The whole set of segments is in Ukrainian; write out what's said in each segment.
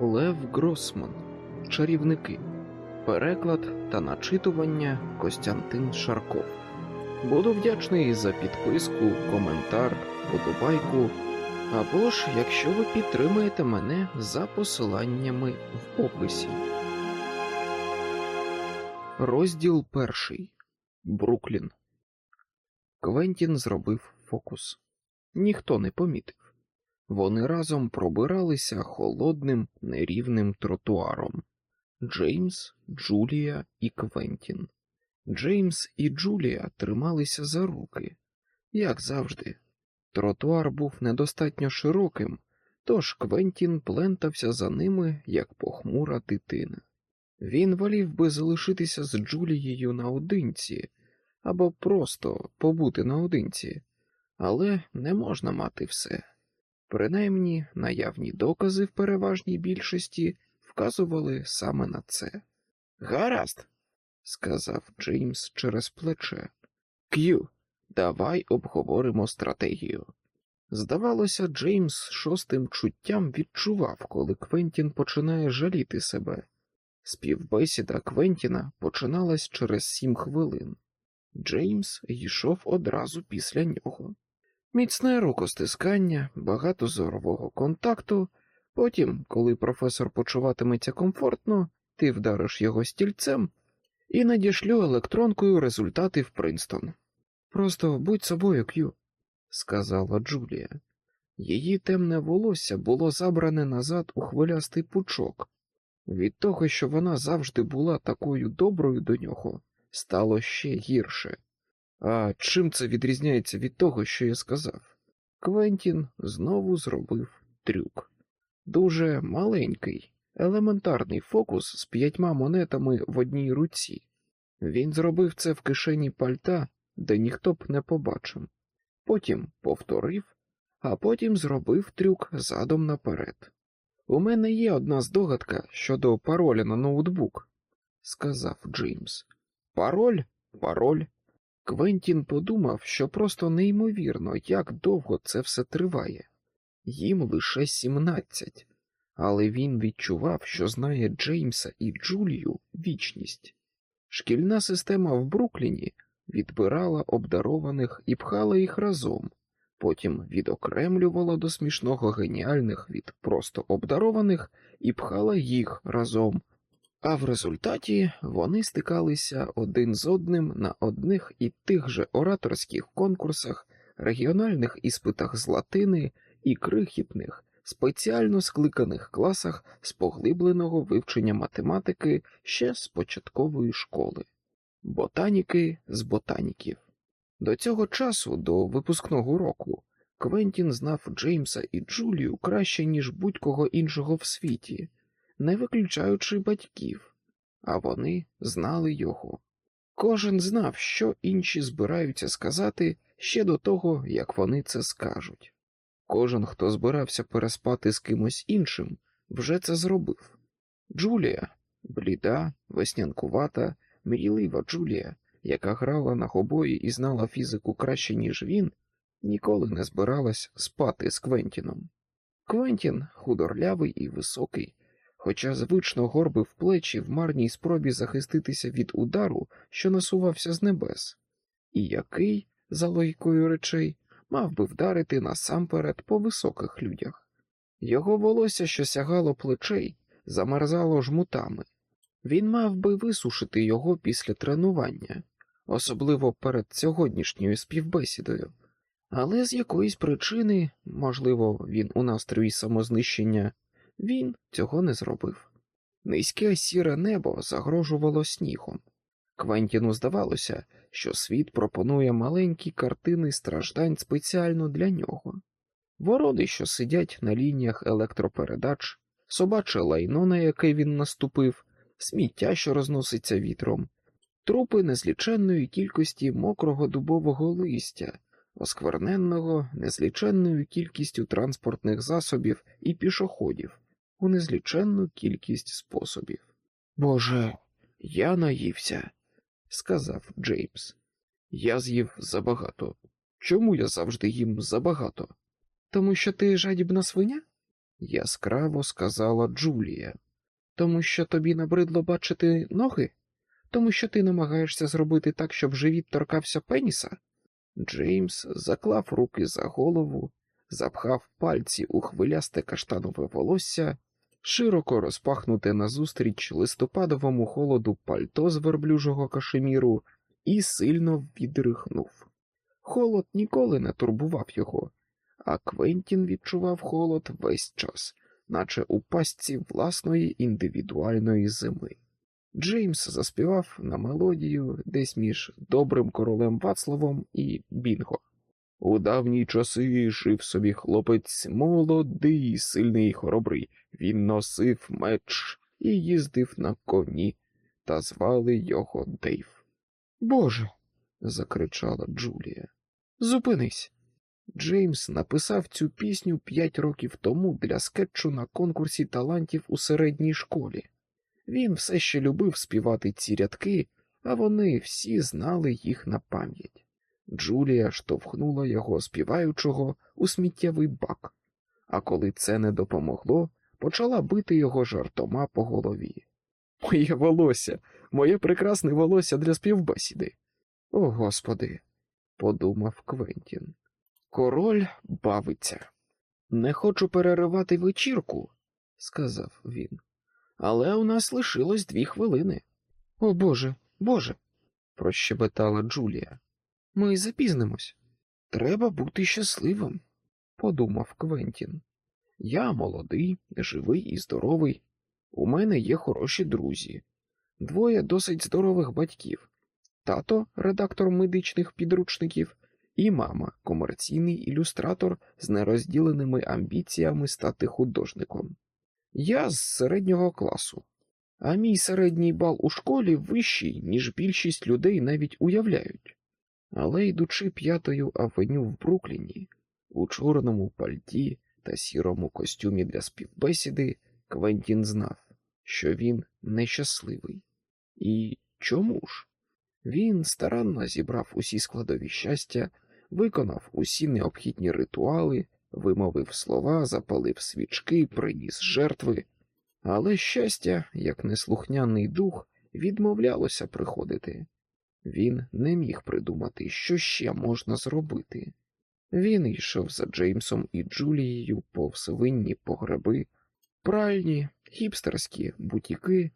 Лев Гросман. Чарівники. Переклад та начитування Костянтин Шарков. Буду вдячний за підписку, коментар, подобайку. Або ж якщо ви підтримаєте мене за посиланнями в описі. Розділ перший. Бруклін. Квентін зробив фокус. Ніхто не помітив. Вони разом пробиралися холодним нерівним тротуаром. Джеймс, Джулія і Квентін. Джеймс і Джулія трималися за руки, як завжди. Тротуар був недостатньо широким, тож Квентін плентався за ними, як похмура дитина. Він волів би залишитися з Джулією наодинці або просто побути наодинці, але не можна мати все. Принаймні, наявні докази в переважній більшості вказували саме на це. Гаразд, сказав Джеймс через плече. К'ю, давай обговоримо стратегію. Здавалося, Джеймс шостим чуттям відчував, коли Квентін починає жаліти себе. Співбесіда Квентіна починалась через сім хвилин. Джеймс йшов одразу після нього. Міцне рукостискання, багато зорового контакту. Потім, коли професор почуватиметься комфортно, ти вдариш його стільцем і надішлю електронкою результати в Принстон. Просто будь собою, К'ю, сказала Джулія. Її темне волосся було забране назад у хвилястий пучок. Від того, що вона завжди була такою доброю до нього, стало ще гірше. А чим це відрізняється від того, що я сказав? Квентін знову зробив трюк. Дуже маленький, елементарний фокус з п'ятьма монетами в одній руці. Він зробив це в кишені пальта, де ніхто б не побачив. Потім повторив, а потім зробив трюк задом наперед. У мене є одна здогадка щодо пароля на ноутбук, сказав Джеймс. Пароль, пароль. Квентін подумав, що просто неймовірно, як довго це все триває. Їм лише сімнадцять, але він відчував, що знає Джеймса і Джулію вічність. Шкільна система в Брукліні відбирала обдарованих і пхала їх разом, потім відокремлювала до смішного геніальних від просто обдарованих і пхала їх разом, а в результаті вони стикалися один з одним на одних і тих же ораторських конкурсах, регіональних іспитах з латини і крихітних, спеціально скликаних класах з поглибленого вивчення математики ще з початкової школи, ботаніки з ботаніків. До цього часу, до випускного року, Квентін знав Джеймса і Джулію краще, ніж будь-кого іншого в світі, не виключаючи батьків, а вони знали його. Кожен знав, що інші збираються сказати ще до того, як вони це скажуть. Кожен, хто збирався переспати з кимось іншим, вже це зробив. Джулія, бліда, веснянкувата, мрійлива Джулія, яка грала на гобої і знала фізику краще, ніж він, ніколи не збиралась спати з Квентіном. Квентін худорлявий і високий, хоча звично горбив плечі в марній спробі захиститися від удару, що насувався з небес, і який, за логікою речей, мав би вдарити насамперед по високих людях. Його волосся, що сягало плечей, замерзало жмутами. Він мав би висушити його після тренування, особливо перед сьогоднішньою співбесідою, але з якоїсь причини, можливо, він у настрої самознищення, він цього не зробив. Низьке сіре небо загрожувало снігом. Квентіну здавалося, що світ пропонує маленькі картини страждань спеціально для нього. Ворони, що сидять на лініях електропередач, собаче лайно, на яке він наступив, сміття, що розноситься вітром, трупи незліченної кількості мокрого дубового листя, оскверненного незліченною кількістю транспортних засобів і пішоходів у незліченну кількість способів. Боже, я наївся, сказав Джеймс. Я з'їв забагато. Чому я завжди їм забагато? Тому що ти жадібна свиня? яскраво сказала Джулія. Тому що тобі набридло бачити ноги? Тому що ти намагаєшся зробити так, щоб живіт торкався пеніса? Джеймс заклав руки за голову, запхав пальці у хвилясте каштанове волосся, широко розпахнуте назустріч листопадовому холоду пальто з верблюжого кашеміру, і сильно відрихнув. Холод ніколи не турбував його, а Квентін відчував холод весь час, наче у пастці власної індивідуальної зими. Джеймс заспівав на мелодію десь між добрим королем Вацлавом і Бінго. У давні часи жив собі хлопець молодий, сильний і хоробрий. Він носив меч і їздив на коні, та звали його Дейв. Боже. закричала Джулія. Зупинись. Джеймс написав цю пісню п'ять років тому для скетчу на конкурсі талантів у середній школі. Він все ще любив співати ці рядки, а вони всі знали їх на пам'ять. Джулія штовхнула його співаючого у сміттєвий бак, а коли це не допомогло, почала бити його жартома по голові. Моє волосся, моє прекрасне волосся для співбесіди. О господи, подумав Квентін. Король бавиться. Не хочу переривати вечірку, сказав він. Але у нас лишилось дві хвилини. О Боже, Боже, прощебетала Джулія. Ми запізнимось. Треба бути щасливим, подумав Квентін. Я молодий, живий і здоровий. У мене є хороші друзі, двоє досить здорових батьків, тато, редактор медичних підручників, і мама, комерційний ілюстратор з нерозділеними амбіціями стати художником. Я з середнього класу, а мій середній бал у школі вищий, ніж більшість людей навіть уявляють. Але йдучи п'ятою авеню в Брукліні, у чорному пальті та сірому костюмі для співбесіди, Квентін знав, що він нещасливий. І чому ж? Він старанно зібрав усі складові щастя, виконав усі необхідні ритуали, вимовив слова, запалив свічки, приніс жертви, але щастя, як неслухняний дух, відмовлялося приходити. Він не міг придумати, що ще можна зробити. Він йшов за Джеймсом і Джулією повз винні погреби, пральні, хіпстерські бутіки,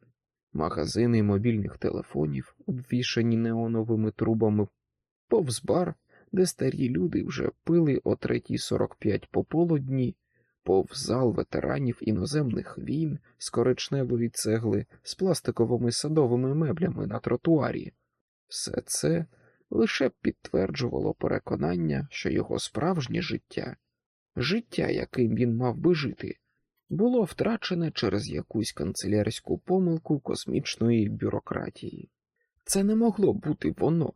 магазини мобільних телефонів, обвішані неоновими трубами, повз бар, де старі люди вже пили о 3.45 пополудні, повз зал ветеранів іноземних війн з коричневої цегли з пластиковими садовими меблями на тротуарі. Все це лише підтверджувало переконання, що його справжнє життя, життя, яким він мав би жити, було втрачене через якусь канцелярську помилку космічної бюрократії. Це не могло бути воно,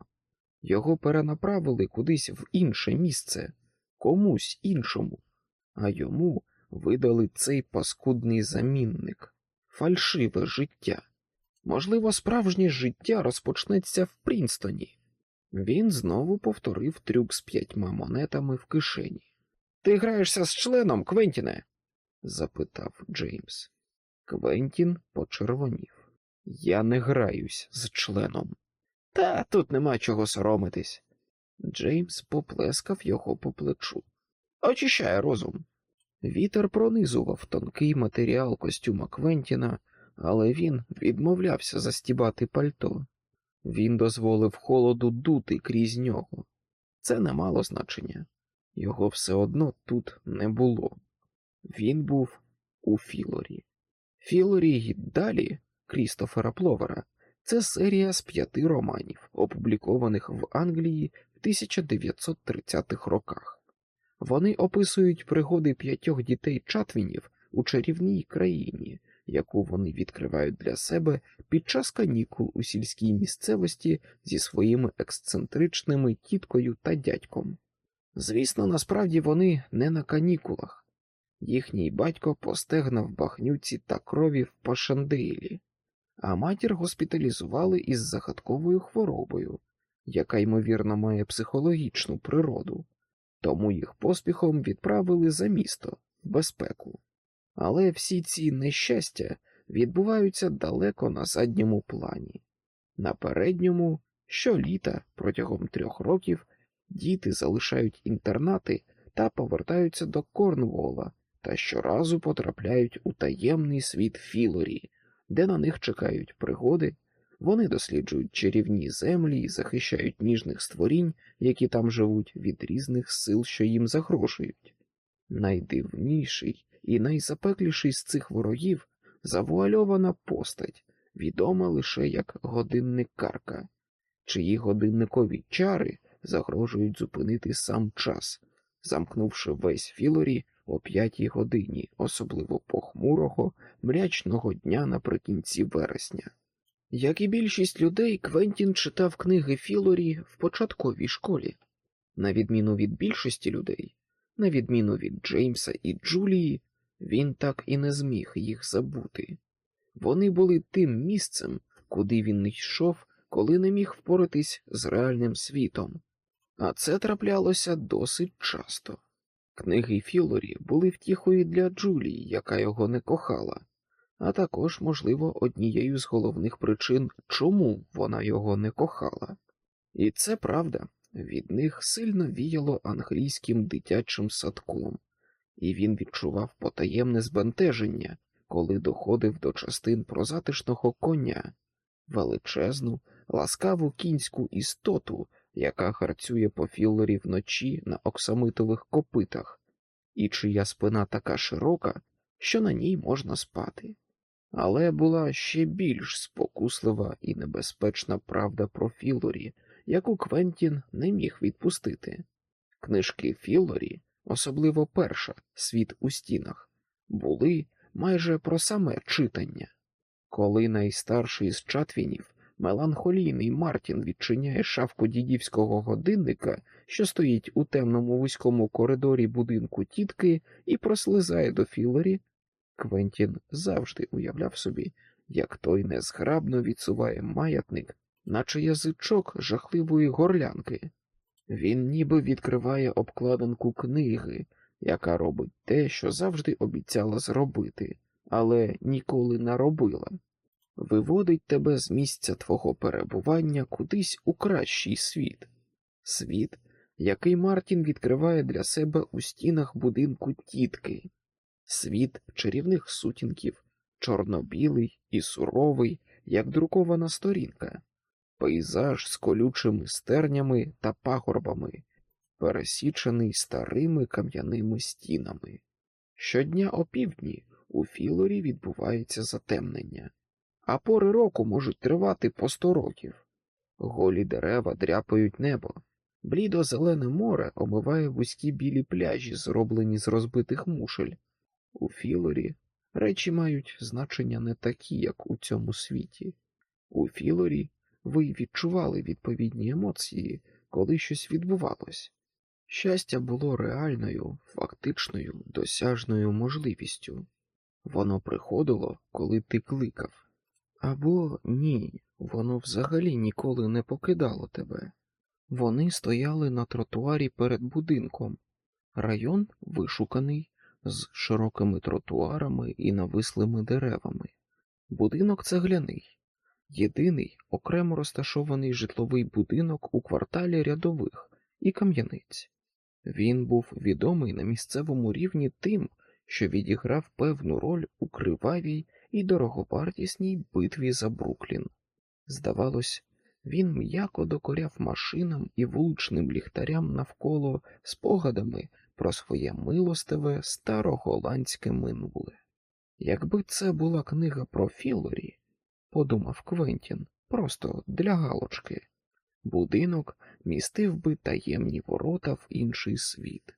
його перенаправили кудись в інше місце, комусь іншому, а йому видали цей паскудний замінник, фальшиве життя. Можливо, справжнє життя розпочнеться в Прінстоні. Він знову повторив трюк з п'ятьма монетами в кишені. Ти граєшся з членом, Квентіне? запитав Джеймс. Квентін почервонів. Я не граюсь з членом. Та тут нема чого соромитись. Джеймс поплескав його по плечу. Очищає розум. Вітер пронизував тонкий матеріал костюма Квентіна, але він відмовлявся застібати пальто. Він дозволив холоду дути крізь нього. Це не мало значення. Його все одно тут не було. Він був у Філорі. Філорі й далі Крістофера Пловера це серія з п'яти романів, опублікованих в Англії в 1930-х роках. Вони описують пригоди п'ятьох дітей Чатвінів у чарівній країні, яку вони відкривають для себе під час канікул у сільській місцевості зі своїми ексцентричними тіткою та дядьком. Звісно, насправді вони не на канікулах. Їхній батько постегнав бахнюці та крові в Пашандейлі, а матір госпіталізували із загадковою хворобою, яка ймовірно має психологічну природу, тому їх поспіхом відправили за місто в безпеку. Але всі ці нещастя відбуваються далеко на задньому плані. На передньому щоліта протягом трьох років діти залишають інтернати та повертаються до Корнвола та щоразу потрапляють у таємний світ Філорі, де на них чекають пригоди, вони досліджують чарівні землі і захищають ніжних створінь, які там живуть, від різних сил, що їм загрожують. Найдивніший і найзапекліший з цих ворогів завуальована постать, відома лише як годинникарка, чиї годинникові чари загрожують зупинити сам час, замкнувши весь Філорі о п'ятій годині, особливо похмурого, мрячного дня наприкінці вересня. Як і більшість людей, Квентін читав книги Філорі в початковій школі, на відміну від більшості людей, на відміну від Джеймса і Джулії, він так і не зміг їх забути. Вони були тим місцем, куди він йшов, коли не міг впоратись з реальним світом, а це траплялося досить часто. Книги Філорі були втіхою для Джулії, яка його не кохала, а також, можливо, однією з головних причин, чому вона його не кохала. І це правда, від них сильно віяло англійським дитячим садком, і він відчував потаємне збентеження, коли доходив до частин про затишного коня, величезну, ласкаву кінську істоту, яка харцює по філорі вночі на оксамитових копитах, і чия спина така широка, що на ній можна спати. Але була ще більш спокуслива і небезпечна правда про Філорі, яку Квентін не міг відпустити. Книжки Філорі, особливо перша Світ у стінах, були майже про саме читання. Коли найстарший з чатвінів, меланхолійний Мартін відчиняє шафку дідівського годинника, що стоїть у темному вузькому коридорі будинку тітки, і прослизає до Філорі, Квентін завжди уявляв собі, як той незграбно відсуває маятник, наче язичок жахливої горлянки. Він ніби відкриває обкладинку книги, яка робить те, що завжди обіцяла зробити, але ніколи не робила. Виводить тебе з місця твого перебування кудись у кращий світ, світ, який Мартін відкриває для себе у стінах будинку тітки, світ чарівних сутінків, чорно-білий і суровий, як друкована сторінка, пейзаж з колючими стернями та пагорбами, пересічений старими кам'яними стінами. Щодня опівдні у Філорі відбувається затемнення, а пори року можуть тривати по сто років. Голі дерева дряпають небо, блідо зелене море омиває вузькі білі пляжі, зроблені з розбитих мушель. У Філорі речі мають значення не такі, як у цьому світі. У Філорі ви відчували відповідні емоції, коли щось відбувалось. Щастя було реальною, фактичною, досяжною можливістю. Воно приходило, коли ти кликав. Або ні, воно взагалі ніколи не покидало тебе. Вони стояли на тротуарі перед будинком. Район вишуканий, з широкими тротуарами і навислими деревами. Будинок цегляний, єдиний окремо розташований житловий будинок у кварталі рядових і кам'яниць. Він був відомий на місцевому рівні тим, що відіграв певну роль у кривавій і дороговартісній битві за Бруклін. Здавалось, він м'яко докоряв машинам і вуличним ліхтарям навколо спогадами про своє милостиве староголандське минуле. Якби це була книга про Філорі, подумав Квентін, просто для галочки, будинок містив би таємні ворота в інший світ.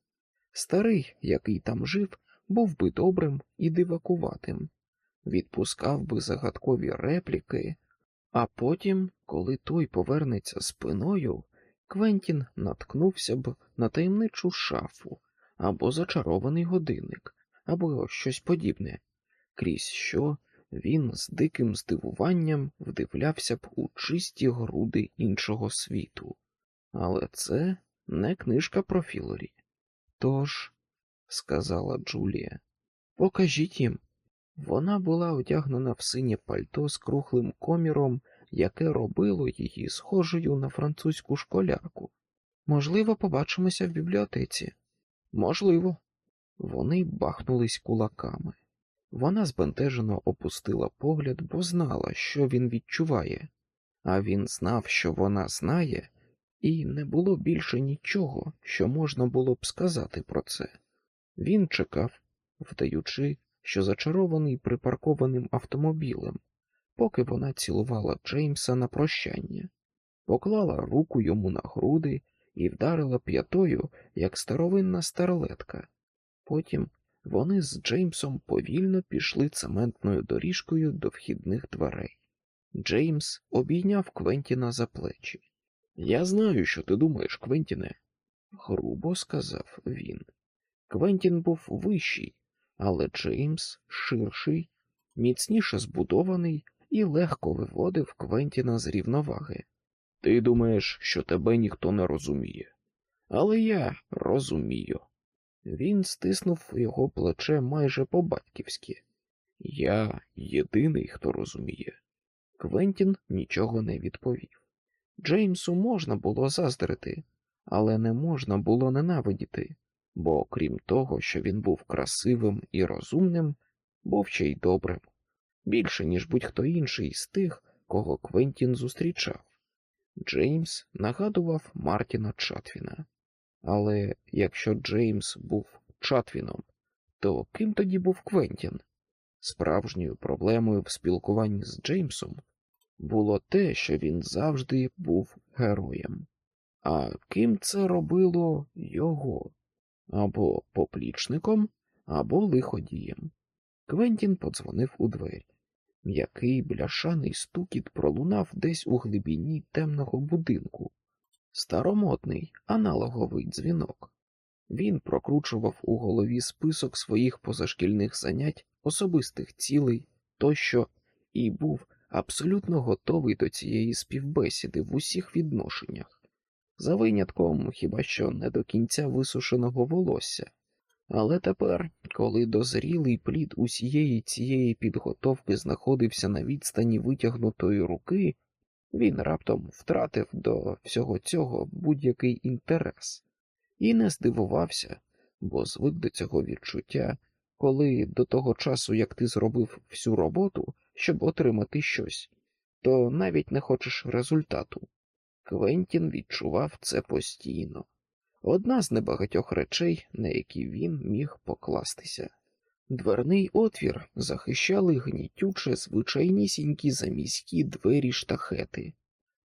Старий, який там жив, був би добрим і дивакуватим, відпускав би загадкові репліки, а потім, коли той повернеться спиною, Квентін наткнувся б на таємничу шафу або зачарований годинник, або щось подібне, крізь що він з диким здивуванням вдивлявся б у чисті груди іншого світу. Але це не книжка про Філорі. Тож, сказала Джулія, покажіть їм. Вона була одягнена в синє пальто з круглим коміром, яке робило її схожою на французьку школярку. Можливо, побачимося в бібліотеці. Можливо. Вони бахнулись кулаками. Вона збентежено опустила погляд, бо знала, що він відчуває, а він знав, що вона знає, і не було більше нічого, що можна було б сказати про це. Він чекав, вдаючи, що зачарований припаркованим автомобілем, поки вона цілувала Джеймса на прощання, поклала руку йому на груди і вдарила п'ятою, як старовинна старлетка. Потім вони з Джеймсом повільно пішли цементною доріжкою до вхідних дверей. Джеймс обійняв Квентіна за плечі. Я знаю, що ти думаєш, Квентіне, грубо сказав він. Квентін був вищий, але Джеймс ширший, міцніше збудований і легко виводив Квентіна з рівноваги. Ти думаєш, що тебе ніхто не розуміє, але я розумію. Він стиснув його плече майже по-батьківськи. Я єдиний, хто розуміє. Квентін нічого не відповів. Джеймсу можна було заздрити, але не можна було ненавидіти, бо крім того, що він був красивим і розумним, був ще й добрим, більше, ніж будь-хто інший з тих, кого Квентін зустрічав. Джеймс нагадував Мартіна Чатвіна. Але якщо Джеймс був Чатвіном, то ким тоді був Квентін? Справжньою проблемою в спілкуванні з Джеймсом було те, що він завжди був героєм. А ким це робило його? Або поплічником, або лиходієм. Квентін подзвонив у двері. М'який бляшаний стукіт пролунав десь у глибині темного будинку, старомодний аналоговий дзвінок. Він прокручував у голові список своїх позашкільних занять, особистих цілей тощо, і був абсолютно готовий до цієї співбесіди в усіх відношеннях, за винятком хіба що не до кінця висушеного волосся. Але тепер, коли дозрілий плід усієї цієї підготовки знаходився на відстані витягнутої руки, він раптом втратив до всього цього будь-який інтерес і не здивувався, бо звик до цього відчуття, коли до того часу, як ти зробив всю роботу, щоб отримати щось, то навіть не хочеш результату. Квентін відчував це постійно одна з небагатьох речей, на які він міг покластися. Дверний отвір захищали гнітюче звичайнісінькі заміські двері штахети,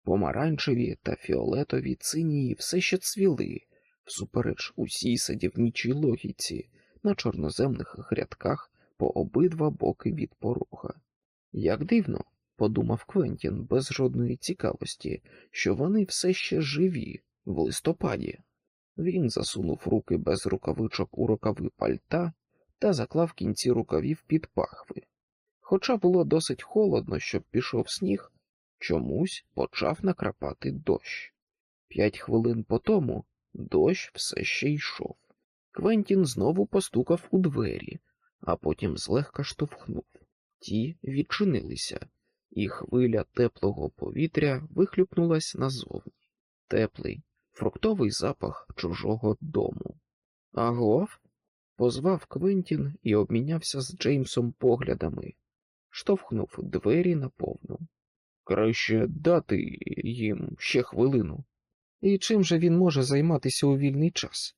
помаранчеві та фіолетові цинії все ще цвіли, всупереч усій садівнічій логіці на чорноземних грядках по обидва боки від порога. Як дивно, подумав Квентін без жодної цікавості, що вони все ще живі в листопаді. Він засунув руки без рукавичок у рукави пальта та заклав кінці рукавів під пахви. Хоча було досить холодно, щоб пішов сніг, чомусь почав накрапати дощ. П'ять хвилин по тому дощ все ще йшов. Квентін знову постукав у двері, а потім злегка штовхнув. Ті відчинилися, і хвиля теплого повітря вихлюпнулась назовні. Теплий, фруктовий запах чужого дому. Агов? Позвав Квентін і обмінявся з Джеймсом поглядами, штовхнув двері наповну. Краще дати їм ще хвилину. І чим же він може займатися у вільний час?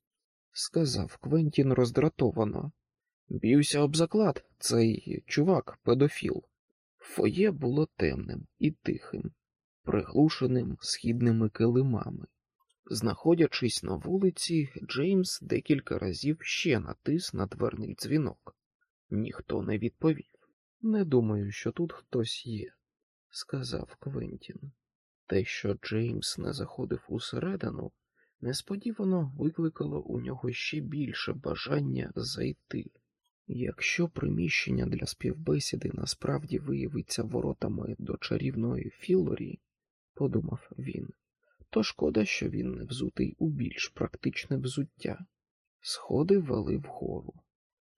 сказав Квентін роздратовано. Б'юся об заклад, цей чувак педофіл. Фоє було темним і тихим, приглушеним східними килимами. Знаходячись на вулиці, Джеймс декілька разів ще натис на дверний дзвінок. Ніхто не відповів. Не думаю, що тут хтось є, сказав Квентін. Те, що Джеймс не заходив усередину, несподівано викликало у нього ще більше бажання зайти. Якщо приміщення для співбесіди насправді виявиться воротами до чарівної Філорі, подумав він, то шкода, що він не взутий у більш практичне взуття. Сходи вели вгору.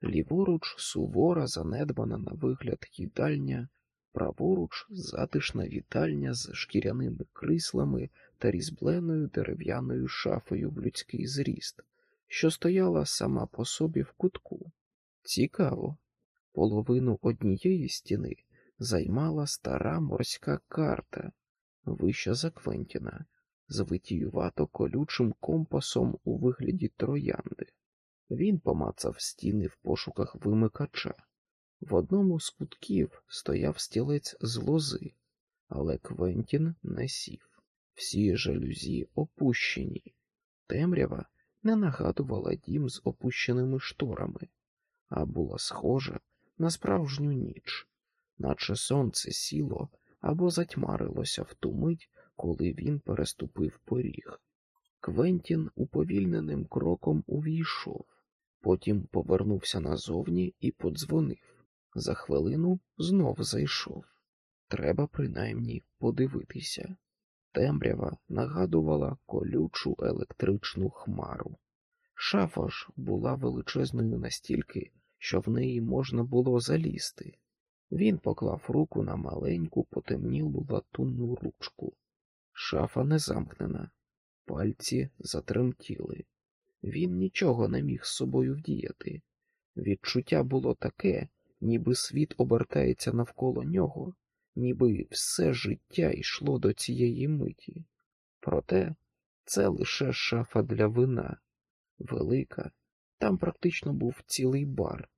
Ліворуч сувора, занедбана на вигляд їдальня, праворуч затишна вітальня з шкіряними кріслами та різьбленою дерев'яною шафою в людський зріст, що стояла сама по собі в кутку. Цікаво, половину однієї стіни займала стара морська карта, вища за Квентіна, з витіювато колючим компасом у вигляді троянди. Він помацав стіни в пошуках вимикача. В одному з кутків стояв стілець з лози, але Квентін не сів. Всі жалюзі опущені. Темрява не нагадувала дім з опущеними шторами, а була схожа на справжню ніч, наче сонце сіло або затьмарилося в ту мить, коли він переступив поріг. Квентін уповільненим кроком увійшов, потім повернувся назовні і подзвонив. За хвилину знов зайшов. Треба принаймні подивитися. Темрява нагадувала колючу електричну хмару. Шафа ж була величезною настільки, що в неї можна було залізти. Він поклав руку на маленьку потемнілу латунну ручку. Шафа не замкнена, пальці затремтіли. Він нічого не міг з собою вдіяти. Відчуття було таке, ніби світ обертається навколо нього, ніби все життя йшло до цієї миті. Проте це лише шафа для вина, велика, там практично був цілий бар.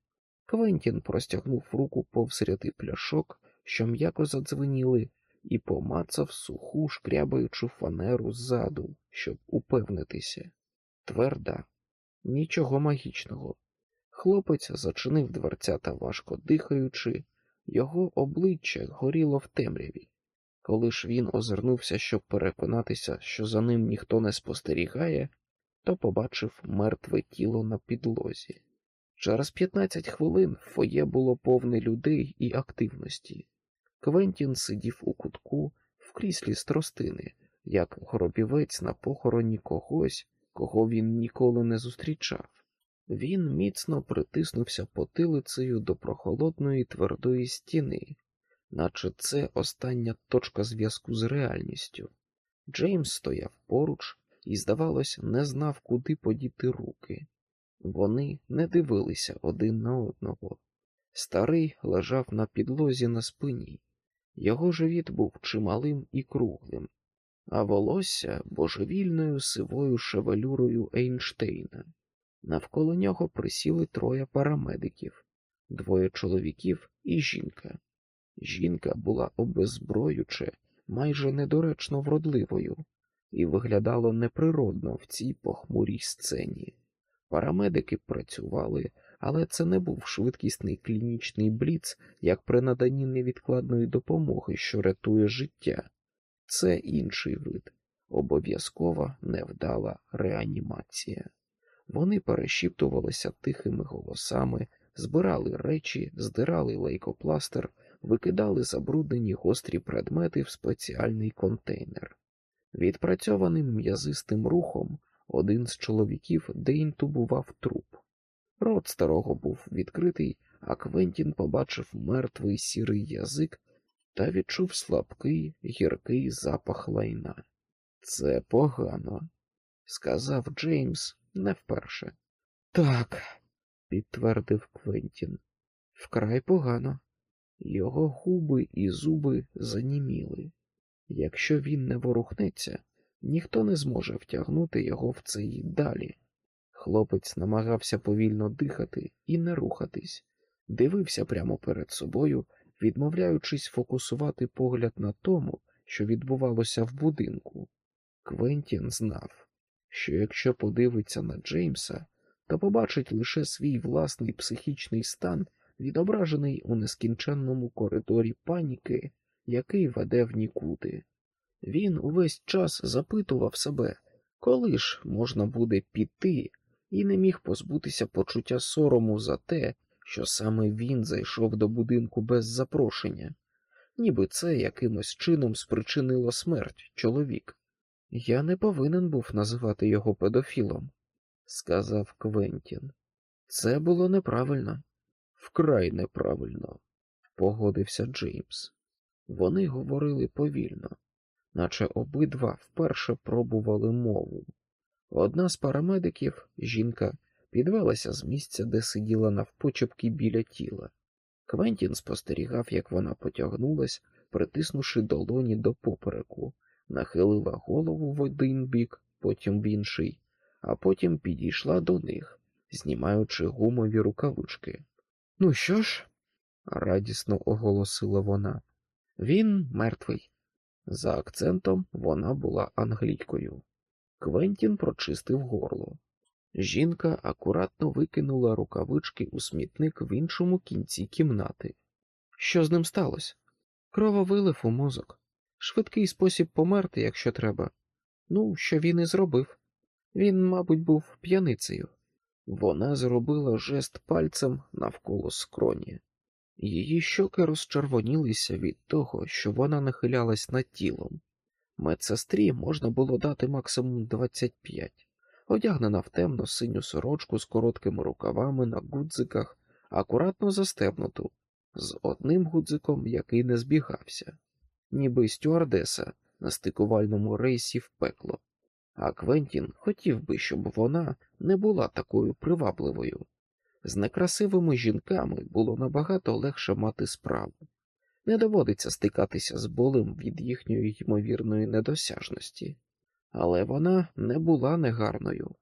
Квентін простягнув руку повз ряди пляшок, що м'яко задзвеніли, і помацав суху шкрябаючу фанеру ззаду, щоб упевнитися. Тверда, нічого магічного. Хлопець зачинив дверцята важко дихаючи, його обличчя горіло в темряві. Коли ж він озирнувся, щоб переконатися, що за ним ніхто не спостерігає, то побачив мертве тіло на підлозі. Через 15 хвилин фоє було повне людей і активності. Квентін сидів у кутку в кріслі з тростини, як гробівець на похороні когось, кого він ніколи не зустрічав. Він міцно притиснувся потилицею до прохолодної твердої стіни, наче це остання точка зв'язку з реальністю. Джеймс стояв поруч і, здавалось, не знав, куди подіти руки. Вони не дивилися один на одного. Старий лежав на підлозі на спині, його живіт був чималим і круглим, а волосся божевільною сивою шевелюрою Ейнштейна. Навколо нього присіли троє парамедиків, двоє чоловіків і жінка. Жінка була обезброюче, майже недоречно вродливою, і виглядало неприродно в цій похмурій сцені. Парамедики працювали, але це не був швидкісний клінічний бліц, як при наданні невідкладної допомоги, що рятує життя. Це інший вид, обов'язкова невдала реанімація. Вони перешіптувалися тихими голосами, збирали речі, здирали лейкопластер, викидали забруднені гострі предмети в спеціальний контейнер. Відпрацьованим м'язистим рухом один з чоловіків деінтубував труп. Рот старого був відкритий, а Квентін побачив мертвий сірий язик та відчув слабкий гіркий запах лайна. Це погано, сказав Джеймс не вперше. Так, підтвердив Квентін, вкрай погано. Його губи і зуби заніміли. Якщо він не ворухнеться, ніхто не зможе втягнути його в цей далі. Хлопець намагався повільно дихати і не рухатись, дивився прямо перед собою, відмовляючись фокусувати погляд на тому, що відбувалося в будинку. Квентін знав, що якщо подивиться на Джеймса, то побачить лише свій власний психічний стан, відображений у нескінченному коридорі паніки, який веде в нікуди. Він увесь час запитував себе, коли ж можна буде піти, і не міг позбутися почуття сорому за те, що саме він зайшов до будинку без запрошення, ніби це якимось чином спричинило смерть чоловік. Я не повинен був називати його педофілом, сказав Квентін. Це було неправильно, вкрай неправильно, погодився Джеймс. Вони говорили повільно, наче обидва вперше пробували мову. Одна з парамедиків, жінка, підвелася з місця, де сиділа навпочепки біля тіла. Квентін спостерігав, як вона потягнулась, притиснувши долоні до попереку, нахилила голову в один бік, потім в інший, а потім підійшла до них, знімаючи гумові рукавички. Ну що ж, радісно оголосила вона, він мертвий. За акцентом вона була англійкою. Квентін прочистив горло. Жінка акуратно викинула рукавички у смітник в іншому кінці кімнати. Що з ним сталося? Крововилив у мозок. Швидкий спосіб померти, якщо треба. Ну, що він і зробив. Він, мабуть, був п'яницею. Вона зробила жест пальцем навколо скроні. Її щоки розчервонілися від того, що вона нахилялась над тілом. Медсестрі можна було дати максимум 25, одягнена в темно синю сорочку з короткими рукавами на гудзиках, акуратно застебнуту, з одним гудзиком, який не збігався, ніби стюардеса на стикувальному рейсі в пекло. А Квентін хотів би, щоб вона не була такою привабливою. З некрасивими жінками було набагато легше мати справу. Не доводиться стикатися з болем від їхньої ймовірної недосяжності, але вона не була негарною,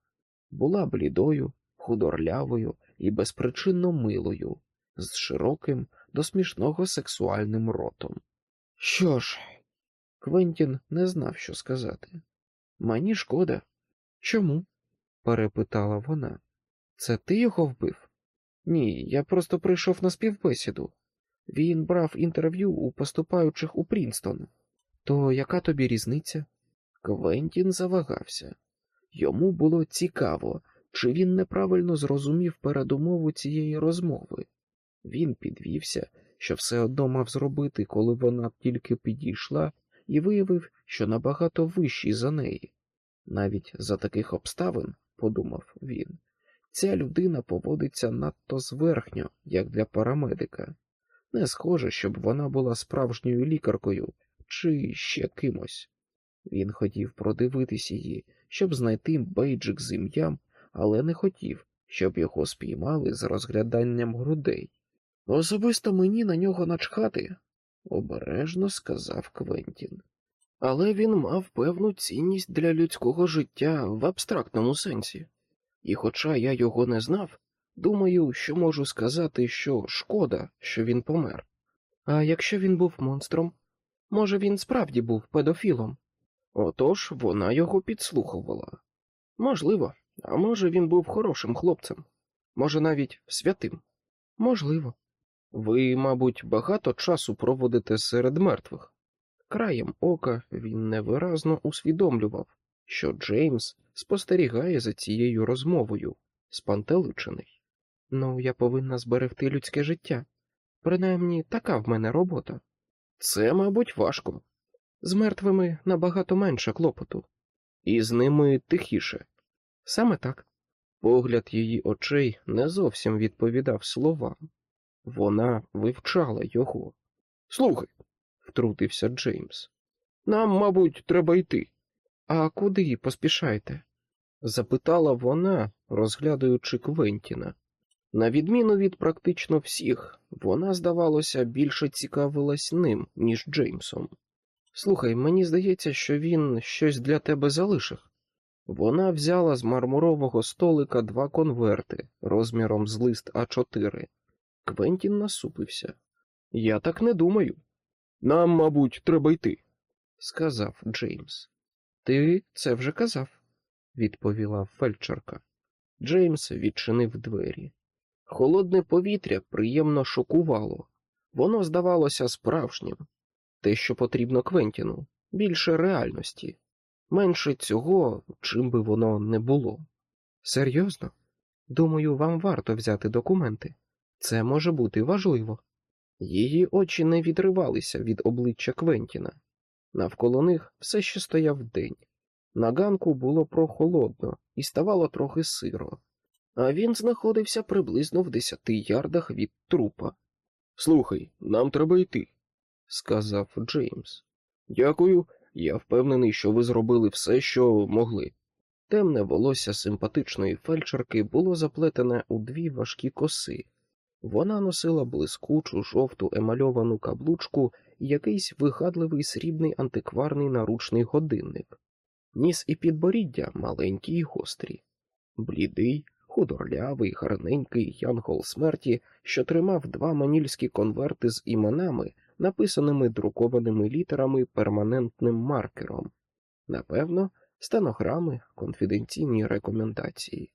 була блідою, худорлявою і безпричинно милою, з широким до смішного сексуальним ротом. Що ж, Квентін не знав, що сказати. Мені шкода. Чому? перепитала вона. Це ти його вбив? Ні, я просто прийшов на співбесіду. Він брав інтерв'ю у поступаючих у Прінстон. То яка тобі різниця? Квентін завагався. Йому було цікаво, чи він неправильно зрозумів передумову цієї розмови. Він підвівся, що все одно мав зробити, коли вона тільки підійшла, і виявив, що набагато вищий за неї. Навіть за таких обставин, подумав він, ця людина поводиться надто зверхньо, як для парамедика. Не схоже, щоб вона була справжньою лікаркою чи ще кимось. Він хотів продивитись її, щоб знайти бейджик з ім'ям, але не хотів, щоб його спіймали з розгляданням грудей. Особисто мені на нього начхати, обережно сказав Квентін. Але він мав певну цінність для людського життя в абстрактному сенсі, і, хоча я його не знав, думаю, що можу сказати, що шкода, що він помер. А якщо він був монстром, може, він справді був педофілом? Отож вона його підслухувала. Можливо, а може, він був хорошим хлопцем, може, навіть святим. Можливо. Ви, мабуть, багато часу проводите серед мертвих. Краєм ока він невиразно усвідомлював, що Джеймс спостерігає за цією розмовою, спантеличений. Ну, я повинна зберегти людське життя. Принаймні, така в мене робота. Це, мабуть, важко. З мертвими набагато менше клопоту, і з ними тихіше. Саме так. Погляд її очей не зовсім відповідав словам. Вона вивчала його. Слухай, втрутився Джеймс. Нам, мабуть, треба йти. А куди поспішаєте? запитала вона, розглядаючи Квентіна. На відміну від практично всіх, вона, здавалося, більше цікавилась ним, ніж Джеймсом. Слухай, мені здається, що він щось для тебе залишив. Вона взяла з мармурового столика два конверти розміром з лист А4. Квентін насупився. Я так не думаю. Нам, мабуть, треба йти, сказав Джеймс. Ти це вже казав, відповіла фельдшерка. Джеймс відчинив двері. Холодне повітря приємно шокувало. Воно здавалося справжнім, те, що потрібно Квентіну, більше реальності, менше цього, чим би воно не було. Серйозно? Думаю, вам варто взяти документи. Це може бути важливо. Її очі не відривалися від обличчя Квентіна. Навколо них все ще стояв день. На ганку було прохолодно і ставало трохи сиро, а він знаходився приблизно в десяти ярдах від трупа. Слухай, нам треба йти, сказав Джеймс. Дякую, я впевнений, що ви зробили все, що могли. Темне волосся симпатичної фельдшерки було заплетене у дві важкі коси. Вона носила блискучу жовту емальовану каблучку і якийсь вигадливий срібний антикварний наручний годинник. Ніс і підборіддя маленькі й гострі, блідий, худорлявий, гарненький янгол смерті, що тримав два манільські конверти з іменами, написаними друкованими літерами перманентним маркером. Напевно, стенограми, конфіденційні рекомендації.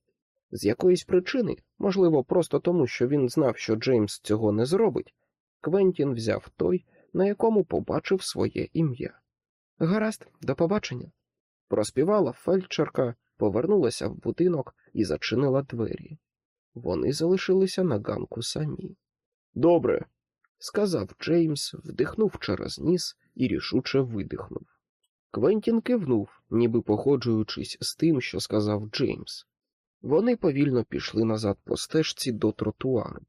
З якоїсь причини, можливо, просто тому, що він знав, що Джеймс цього не зробить, Квентін взяв той, на якому побачив своє ім'я. Гаразд, до побачення. Проспівала фельдшерка, повернулася в будинок і зачинила двері. Вони залишилися на ганку самі. Добре, сказав Джеймс, вдихнув через ніс і рішуче видихнув. Квентін кивнув, ніби походжуючись з тим, що сказав Джеймс. Вони повільно пішли назад по стежці до тротуару.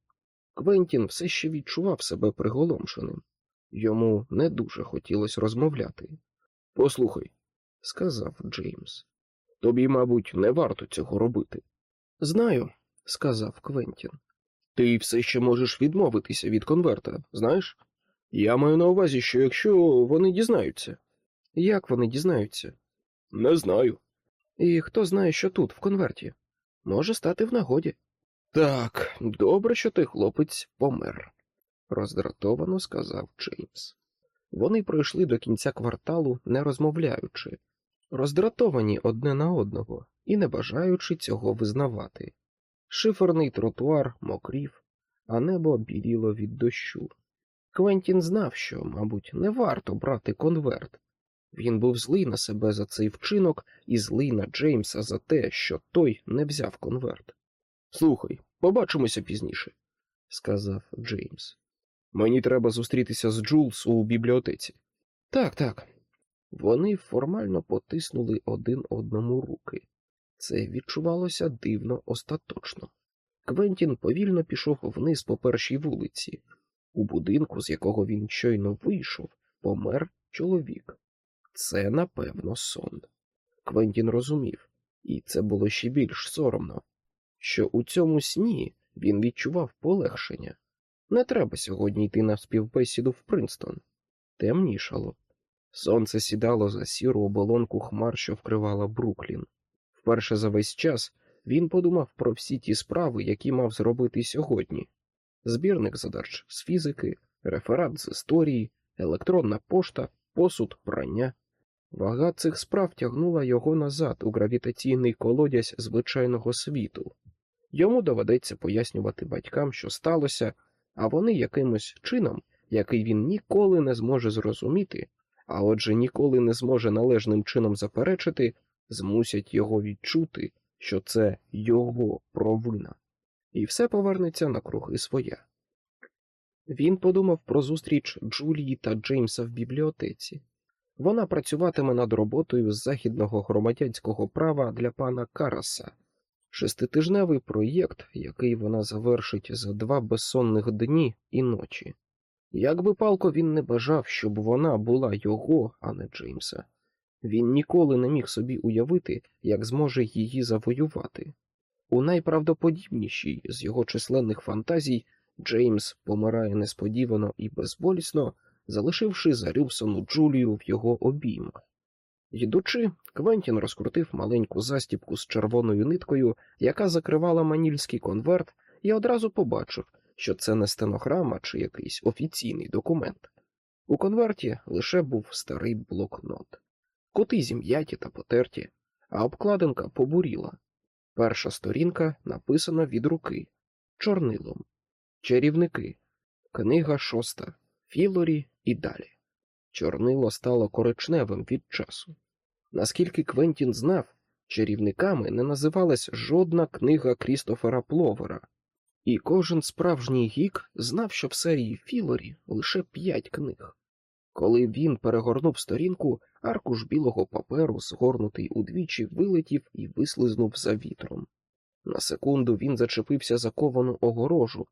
Квентін все ще відчував себе приголомшеним. Йому не дуже хотілося розмовляти. Послухай, сказав Джеймс, тобі, мабуть, не варто цього робити. Знаю, сказав Квентін. Ти все ще можеш відмовитися від конверта, знаєш? Я маю на увазі, що якщо вони дізнаються. Як вони дізнаються? Не знаю. І хто знає, що тут, в конверті? Може стати в нагоді. Так, добре, що той хлопець помер, роздратовано сказав Джеймс. Вони пройшли до кінця кварталу, не розмовляючи, роздратовані одне на одного і не бажаючи цього визнавати. Шиферний тротуар мокрів, а небо біліло від дощу. Квентін знав, що, мабуть, не варто брати конверт. Він був злий на себе за цей вчинок і злий на Джеймса за те, що той не взяв конверт. Слухай, побачимося пізніше, сказав Джеймс. Мені треба зустрітися з Джулс у бібліотеці. Так, так. Вони формально потиснули один одному руки. Це відчувалося дивно остаточно. Квентін повільно пішов вниз по першій вулиці. У будинку, з якого він щойно вийшов, помер чоловік. Це, напевно, сон. Квентін розумів, і це було ще більш соромно, що у цьому сні він відчував полегшення. Не треба сьогодні йти на співбесіду в Принстон. Темнішало. Сонце сідало за сіру оболонку хмар, що вкривала Бруклін. Вперше за весь час він подумав про всі ті справи, які мав зробити сьогодні: збірник задач з фізики, реферат з історії, електронна пошта, посуд, прання. Вага цих справ тягнула його назад у гравітаційний колодязь звичайного світу. Йому доведеться пояснювати батькам, що сталося, а вони якимось чином, який він ніколи не зможе зрозуміти, а отже ніколи не зможе належним чином заперечити, змусять його відчути, що це його провина, і все повернеться на круги своя. Він подумав про зустріч Джулії та Джеймса в бібліотеці. Вона працюватиме над роботою з західного громадянського права для пана Караса, шеститижневий проєкт, який вона завершить за два безсонних дні і ночі. Як би палко він не бажав, щоб вона була його, а не Джеймса. Він ніколи не міг собі уявити, як зможе її завоювати. У найправдоподібнішій з його численних фантазій Джеймс помирає несподівано і безболісно, залишивши зарюбсану Джулію в його обіймах. Йдучи, Квентін розкрутив маленьку застіпку з червоною ниткою, яка закривала манільський конверт, і одразу побачив, що це не стенограма чи якийсь офіційний документ. У конверті лише був старий блокнот, коти зім'яті та потерті, а обкладинка побуріла. Перша сторінка написана від руки, чорнилом, чарівники, книга шоста, Філорі і далі. Чорнило стало коричневим від часу. Наскільки Квентін знав, чарівниками не називалась жодна книга Крістофера Пловера, І кожен справжній гік знав, що в серії Філорі лише п'ять книг. Коли він перегорнув сторінку, аркуш білого паперу, згорнутий удвічі, вилетів і вислизнув за вітром. На секунду він зачепився за ковану огорожу,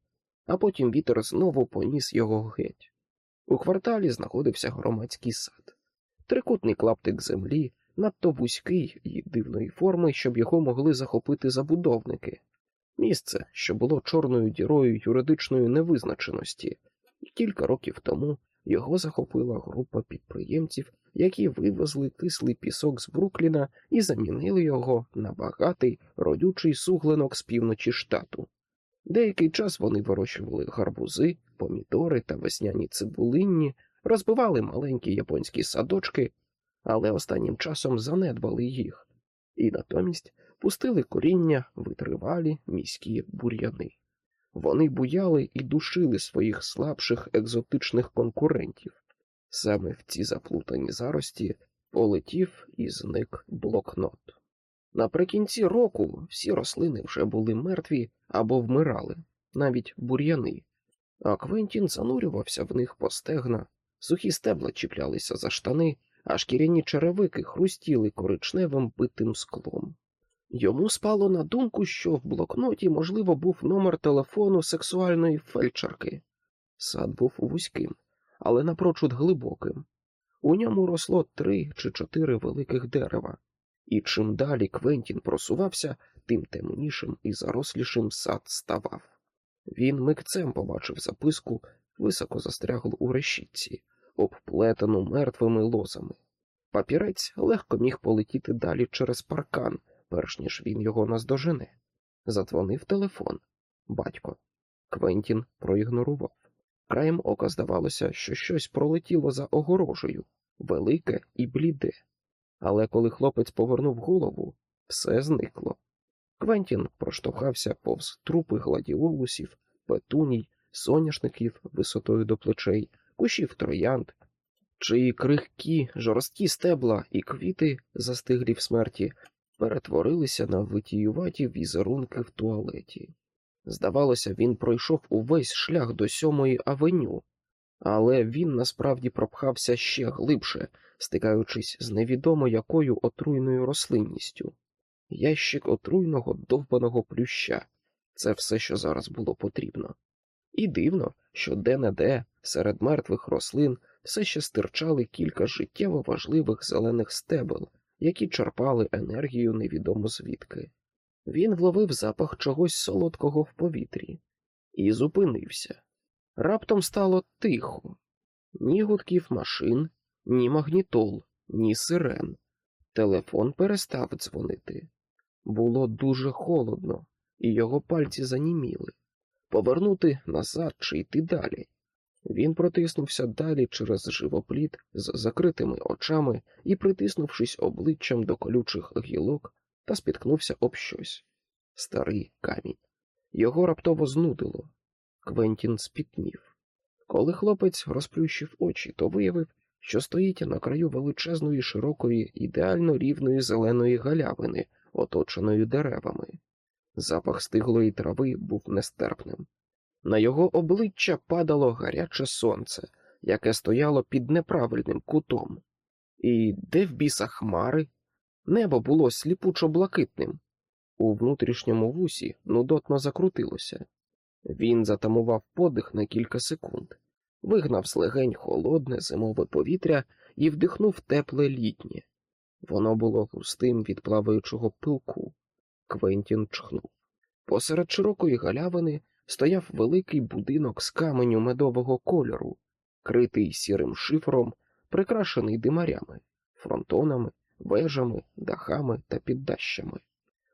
а потім вітер знову поніс його геть. У кварталі знаходився громадський сад, трикутний клаптик землі, надто вузький і дивної форми, щоб його могли захопити забудовники, місце, що було чорною дірою юридичної невизначеності, і кілька років тому його захопила група підприємців, які вивезли кислий пісок з Брукліна і замінили його на багатий родючий суглинок з півночі штату. Деякий час вони вирощували гарбузи, помідори та весняні цибулинні, розбивали маленькі японські садочки, але останнім часом занедбали їх, і натомість пустили коріння витривалі міські бур'яни. Вони буяли і душили своїх слабших екзотичних конкурентів. Саме в ці заплутані зарості полетів і зник блокнот. Наприкінці року всі рослини вже були мертві або вмирали, навіть бур'яни, а Квентін занурювався в них по стегна, сухі стебла чіплялися за штани, а шкіряні черевики хрустіли коричневим битим склом. Йому спало на думку, що в блокноті, можливо, був номер телефону сексуальної фельдшерки. Сад був вузьким, але напрочуд глибоким. У ньому росло три чи чотири великих дерева, і чим далі Квентін просувався, тим темнішим і зарослішим сад ставав. Він микцем побачив записку, високо застряглу у решітці, обплетену мертвими лозами. Папірець легко міг полетіти далі через паркан, перш ніж він його наздожене. Задзвонив телефон. Батько. Квентін проігнорував. Краєм ока здавалося, що щось пролетіло за огорожею, велике і бліде. Але коли хлопець повернув голову, все зникло. Квентін проштовхався повз трупи гладіолусів, петуній, соняшників висотою до плечей, кущів троянд, чиї крихкі, жорсткі стебла і квіти, застиглі в смерті, перетворилися на витіюваті візерунки в туалеті. Здавалося, він пройшов увесь шлях до сьомої авеню, але він насправді пропхався ще глибше, стикаючись з невідомо якою отруйною рослинністю. Ящик отруйного довбаного плюща це все, що зараз було потрібно. І дивно, що де-не-де серед мертвих рослин все ще стирчали кілька життєво важливих зелених стебел, які черпали енергію невідомо звідки. Він вловив запах чогось солодкого в повітрі і зупинився. Раптом стало тихо ні гудків машин, ні магнітол, ні сирен. Телефон перестав дзвонити. Було дуже холодно, і його пальці заніміли. Повернути назад чи йти далі. Він протиснувся далі через живопліт з закритими очами і, притиснувшись обличчям до колючих гілок, та спіткнувся об щось старий камінь. Його раптово знудило. Квентін спітнів. Коли хлопець розплющив очі, то виявив, що стоїть на краю величезної широкої, ідеально рівної зеленої галявини, оточеної деревами. Запах стиглої трави був нестерпним. На його обличчя падало гаряче сонце, яке стояло під неправильним кутом. І де в біса хмари? Небо було сліпучо блакитним. У внутрішньому вусі нудотно закрутилося. Він затамував подих на кілька секунд, вигнав з легень холодне зимове повітря і вдихнув тепле літнє. Воно було густим від плаваючого пилку. Квентін чхнув. Посеред широкої галявини стояв великий будинок з каменю медового кольору, критий сірим шифром, прикрашений димарями, фронтонами, вежами, дахами та піддащами.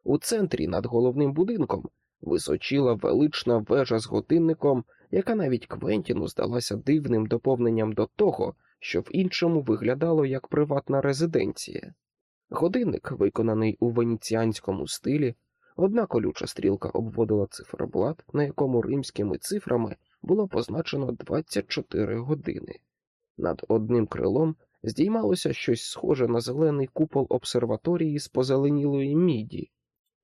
У центрі над головним будинком височила велична вежа з годинником, яка навіть Квентіну здалася дивним доповненням до того, що в іншому виглядало як приватна резиденція. Годинник, виконаний у венеціанському стилі, одна колюча стрілка обводила циферблат, на якому римськими цифрами було позначено 24 години. Над одним крилом здіймалося щось схоже на зелений купол обсерваторії з позеленілої міді.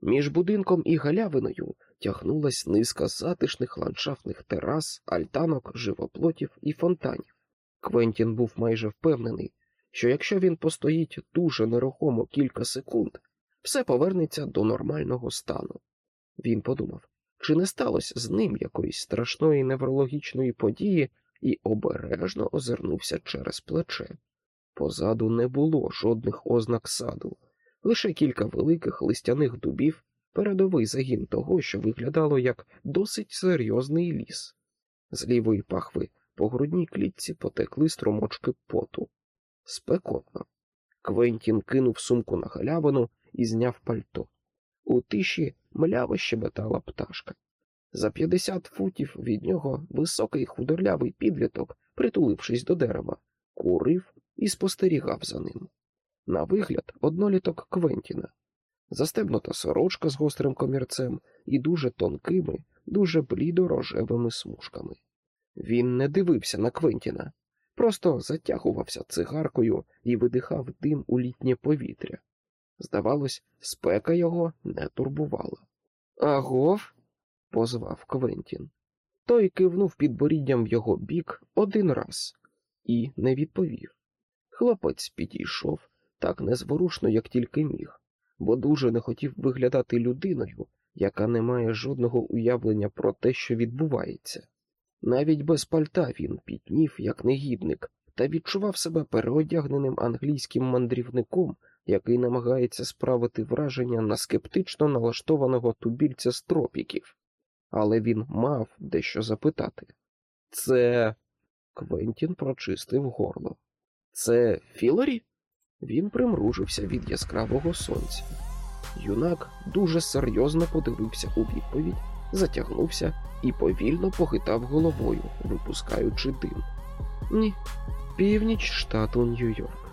Між будинком і галявиною тягнулась низка затишних ландшафтних терас, альтанок, живоплотів і фонтанів. Квентін був майже впевнений, що якщо він постоїть дуже нерухомо кілька секунд, все повернеться до нормального стану. Він подумав, чи не сталося з ним якоїсь страшної неврологічної події, і обережно озирнувся через плече. Позаду не було жодних ознак саду, лише кілька великих листяних дубів, передовий загін того, що виглядало як досить серйозний ліс. З лівої пахви по грудній клітці потекли струмочки поту. Спекотно. Квентін кинув сумку на галявину і зняв пальто. У тиші мляво щебетала пташка. За п'ятдесят футів від нього високий худорлявий підліток, притулившись до дерева, курив і спостерігав за ним. На вигляд, одноліток Квентіна, застебнута сорочка з гострим комірцем і дуже тонкими, дуже блідо-рожевими смужками. Він не дивився на Квентіна, просто затягувався цигаркою і видихав дим у літнє повітря. Здавалось, спека його не турбувала. Агов. позвав Квентін. Той кивнув підборіддям в його бік один раз і не відповів. Хлопець підійшов так незворушно, як тільки міг, бо дуже не хотів виглядати людиною, яка не має жодного уявлення про те, що відбувається. Навіть без пальта він пітнів, як негідник, та відчував себе переодягненим англійським мандрівником, який намагається справити враження на скептично налаштованого тубільця з тропіків. Але він мав дещо запитати. Це. Квентін прочистив горло. Це Філорі? Він примружився від яскравого сонця. Юнак дуже серйозно подивився у відповідь, затягнувся і повільно похитав головою, випускаючи дим. Ні, північ штату Нью-Йорк.